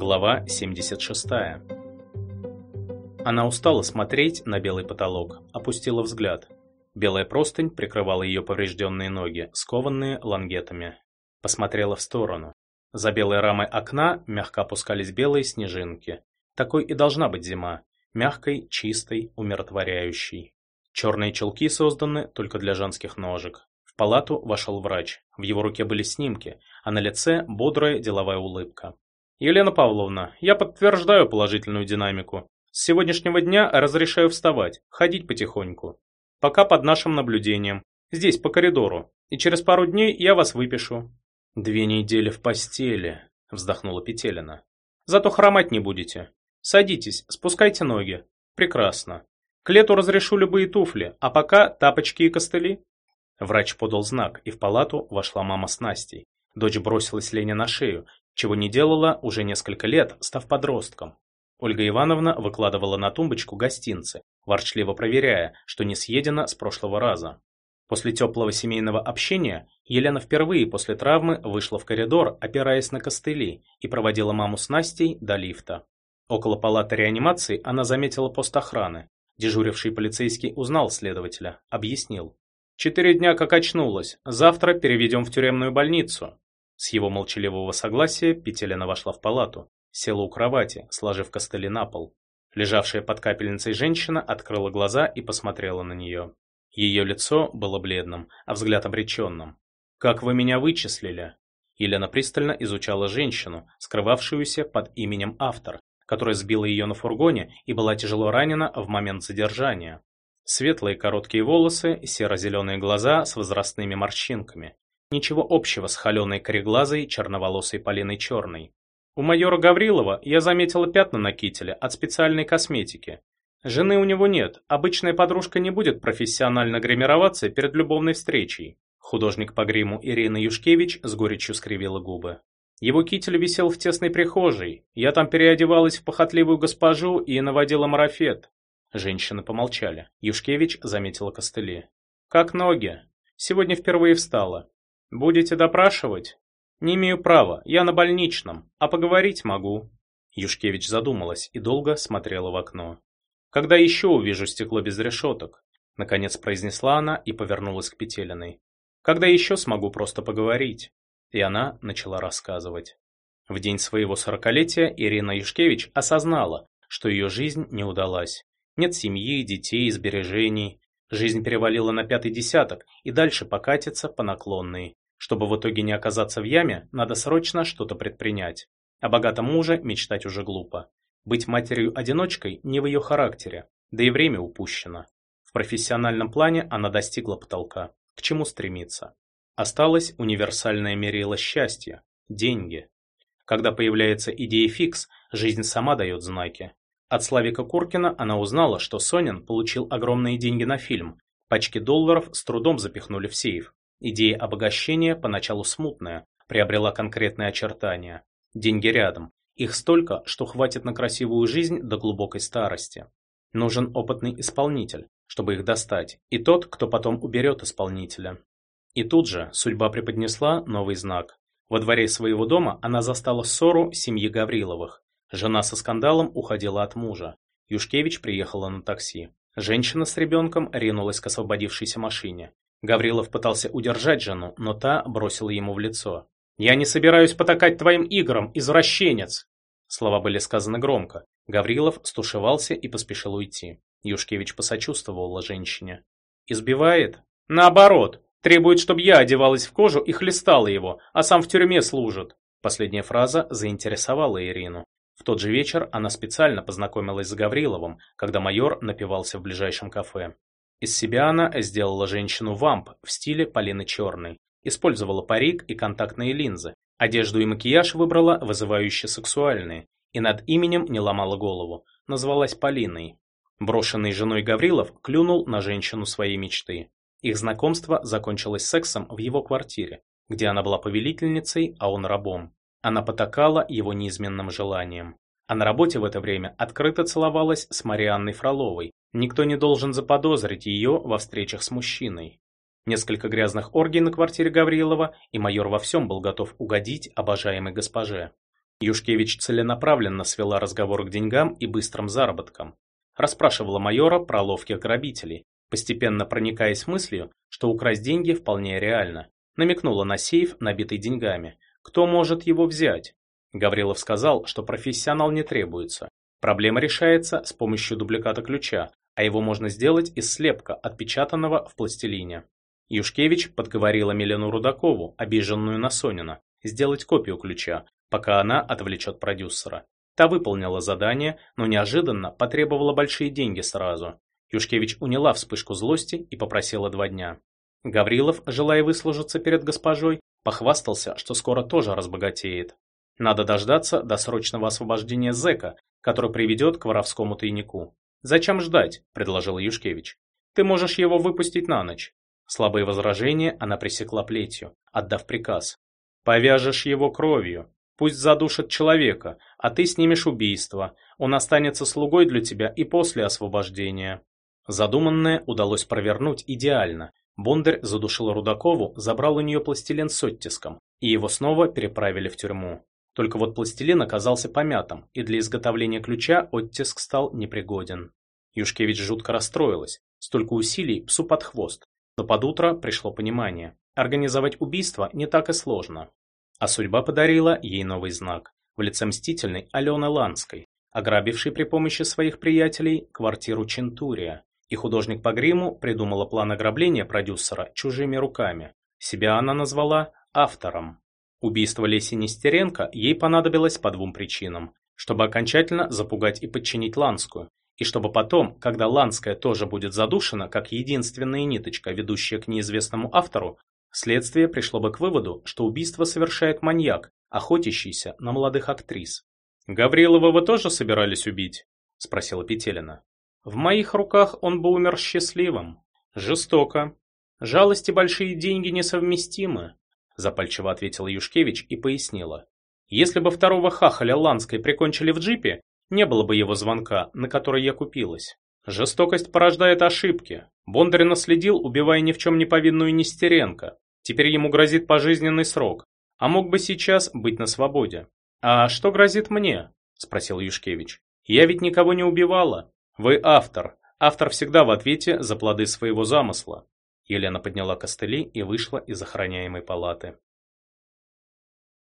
Глава 76. Она устала смотреть на белый потолок, опустила взгляд. Белая простынь прикрывала ее поврежденные ноги, скованные лангетами. Посмотрела в сторону. За белой рамой окна мягко опускались белые снежинки. Такой и должна быть зима. Мягкой, чистой, умиротворяющей. Черные чулки созданы только для женских ножек. В палату вошел врач. В его руке были снимки, а на лице бодрая деловая улыбка. «Елена Павловна, я подтверждаю положительную динамику. С сегодняшнего дня разрешаю вставать, ходить потихоньку. Пока под нашим наблюдением. Здесь, по коридору. И через пару дней я вас выпишу». «Две недели в постели», — вздохнула Петелина. «Зато хромать не будете. Садитесь, спускайте ноги. Прекрасно. К лету разрешу любые туфли, а пока тапочки и костыли». Врач подал знак, и в палату вошла мама с Настей. Дочь бросилась Лене на шею, чего не делала уже несколько лет, став подростком. Ольга Ивановна выкладывала на тумбочку гостинцы, ворчливо проверяя, что не съедено с прошлого раза. После теплого семейного общения Елена впервые после травмы вышла в коридор, опираясь на костыли, и проводила маму с Настей до лифта. Около палаты реанимации она заметила пост охраны. Дежуривший полицейский узнал следователя, объяснил. «Четыре дня как очнулась, завтра переведем в тюремную больницу». С его молчаливого согласия Петелина вошла в палату, села у кровати, сложив костыли на пол. Лежавшая под капельницей женщина открыла глаза и посмотрела на нее. Ее лицо было бледным, а взгляд обреченным. «Как вы меня вычислили?» Елена пристально изучала женщину, скрывавшуюся под именем автор, которая сбила ее на фургоне и была тяжело ранена в момент задержания. Светлые короткие волосы, серо-зеленые глаза с возрастными морщинками. Ничего общего с холеной кореглазой, черноволосой Полиной Черной. У майора Гаврилова я заметила пятна на кителе от специальной косметики. Жены у него нет, обычная подружка не будет профессионально гримироваться перед любовной встречей. Художник по гриму Ирина Юшкевич с горечью скривила губы. Его китель висел в тесной прихожей. Я там переодевалась в похотливую госпожу и наводила марафет. Женщины помолчали. Юшкевич заметила костыли. «Как ноги? Сегодня впервые встала. Будете допрашивать?» «Не имею права, я на больничном, а поговорить могу». Юшкевич задумалась и долго смотрела в окно. «Когда еще увижу стекло без решеток?» Наконец произнесла она и повернулась к Петелиной. «Когда еще смогу просто поговорить?» И она начала рассказывать. В день своего сорокалетия Ирина Юшкевич осознала, что ее жизнь не удалась. Нет семьи, детей, сбережений. Жизнь перевалила на пятый десяток и дальше покатится по наклонной. Чтобы в итоге не оказаться в яме, надо срочно что-то предпринять. О богатом муже мечтать уже глупо. Быть матерью-одиночкой не в ее характере, да и время упущено. В профессиональном плане она достигла потолка. К чему стремиться? Осталось универсальное мерило счастья – деньги. Когда появляется идея фикс, жизнь сама дает знаки. От Славика Куркина она узнала, что Сонин получил огромные деньги на фильм. Пачки долларов с трудом запихнули в сейф. Идея обогащения, поначалу смутная, приобрела конкретные очертания. Деньги рядом. Их столько, что хватит на красивую жизнь до глубокой старости. Нужен опытный исполнитель, чтобы их достать, и тот, кто потом уберет исполнителя. И тут же судьба преподнесла новый знак. Во дворе своего дома она застала ссору семьи Гавриловых. Жена со скандалом уходила от мужа. Юшкевич приехала на такси. Женщина с ребенком ринулась к освободившейся машине. Гаврилов пытался удержать жену, но та бросила ему в лицо. «Я не собираюсь потакать твоим играм, извращенец!» Слова были сказаны громко. Гаврилов стушевался и поспешил уйти. Юшкевич посочувствовала женщине. «Избивает?» «Наоборот! Требует, чтобы я одевалась в кожу и хлестала его, а сам в тюрьме служит!» Последняя фраза заинтересовала Ирину. В тот же вечер она специально познакомилась с Гавриловым, когда майор напивался в ближайшем кафе. Из себя она сделала женщину-вамп в стиле Полины Черной. Использовала парик и контактные линзы. Одежду и макияж выбрала вызывающе сексуальные. И над именем не ломала голову. Назвалась Полиной. Брошенный женой Гаврилов клюнул на женщину своей мечты. Их знакомство закончилось сексом в его квартире, где она была повелительницей, а он рабом. Она потакала его неизменным желанием. А на работе в это время открыто целовалась с Марианной Фроловой. Никто не должен заподозрить ее во встречах с мужчиной. Несколько грязных оргий на квартире Гаврилова, и майор во всем был готов угодить обожаемой госпоже. Юшкевич целенаправленно свела разговор к деньгам и быстрым заработкам. Расспрашивала майора про ловких грабителей, постепенно проникаясь мыслью, что украсть деньги вполне реально. Намекнула на сейф, набитый деньгами. Кто может его взять? Гаврилов сказал, что профессионал не требуется. Проблема решается с помощью дубликата ключа, а его можно сделать из слепка, отпечатанного в пластилине. Юшкевич подговорила Милену Рудакову, обиженную на Сонина, сделать копию ключа, пока она отвлечет продюсера. Та выполнила задание, но неожиданно потребовала большие деньги сразу. Юшкевич уняла вспышку злости и попросила два дня. Гаврилов, желая выслужиться перед госпожой, похвастался, что скоро тоже разбогатеет. Надо дождаться досрочного освобождения зэка, который приведет к воровскому тайнику. «Зачем ждать?» – предложил Юшкевич. «Ты можешь его выпустить на ночь». Слабые возражения она пресекла плетью, отдав приказ. «Повяжешь его кровью. Пусть задушит человека, а ты снимешь убийство. Он останется слугой для тебя и после освобождения». Задуманное удалось провернуть идеально. Бондарь задушил Рудакову, забрал у нее пластилин с оттиском, и его снова переправили в тюрьму. Только вот пластилин оказался помятым, и для изготовления ключа оттиск стал непригоден. Юшкевич жутко расстроилась. Столько усилий псу под хвост. Но под утро пришло понимание. Организовать убийство не так и сложно. А судьба подарила ей новый знак. В лице мстительной Алены Ланской, ограбившей при помощи своих приятелей квартиру Чентурия. И художник по гриму придумала план ограбления продюсера чужими руками. Себя она назвала автором. Убийство Леси Нестеренко ей понадобилось по двум причинам. Чтобы окончательно запугать и подчинить Ланскую, и чтобы потом, когда Ланская тоже будет задушена, как единственная ниточка, ведущая к неизвестному автору, следствие пришло бы к выводу, что убийство совершает маньяк, охотящийся на молодых актрис. «Гаврилова вы тоже собирались убить?» – спросила Петелина. «В моих руках он бы умер счастливым. Жестоко. Жалости большие деньги несовместимы запальчиво ответила Юшкевич и пояснила. Если бы второго хахаля Ланской прикончили в джипе, не было бы его звонка, на который я купилась. Жестокость порождает ошибки. Бондарь наследил, убивая ни в чем не повинную Нестеренко. Теперь ему грозит пожизненный срок, а мог бы сейчас быть на свободе. «А что грозит мне?» – спросил Юшкевич. «Я ведь никого не убивала. Вы автор. Автор всегда в ответе за плоды своего замысла. Елена подняла костыли и вышла из охраняемой палаты.